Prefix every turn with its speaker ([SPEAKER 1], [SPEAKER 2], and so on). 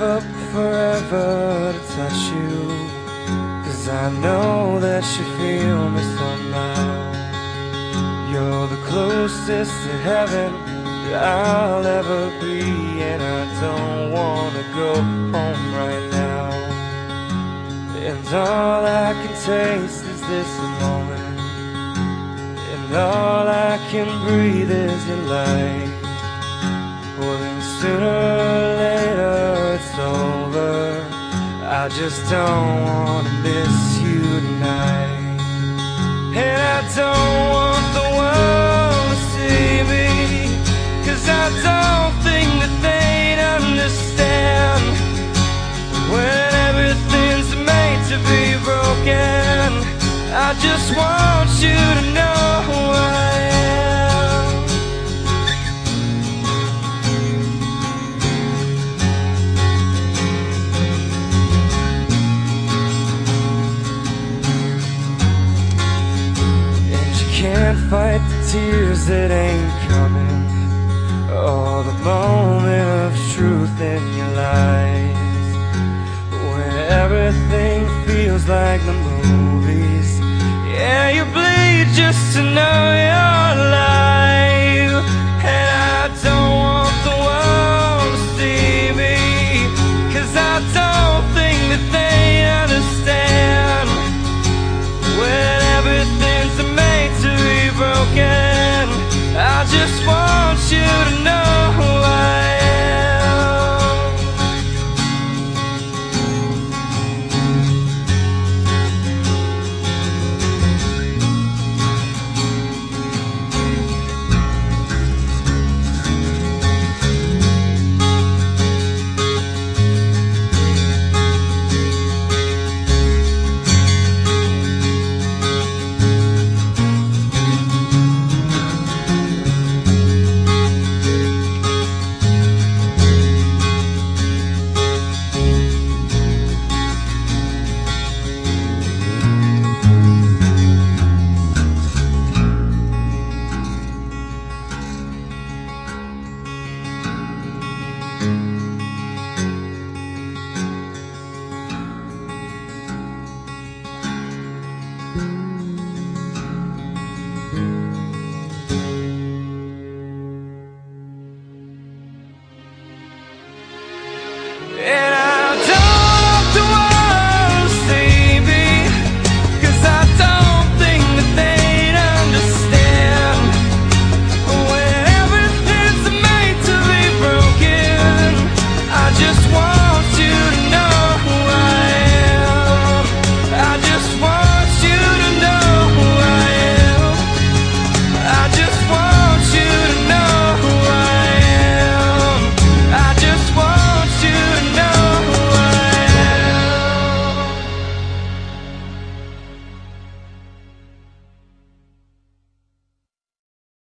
[SPEAKER 1] never to touch you. Cause I know that you feel me somehow. You're the closest to heaven that I'll ever be And I don't wanna go home right now. And all I can taste is this moment. And all I can breathe is your light. Well then sooner just don't wanna miss you tonight. And I don't want the world to see me Cause I don't think that they'd understand When everything's made to be broken. I just want fight the tears that ain't coming. Or the moment of truth in your lies. When everything feels like the movies. Yeah, you bleed just to know alive I just want you to know. And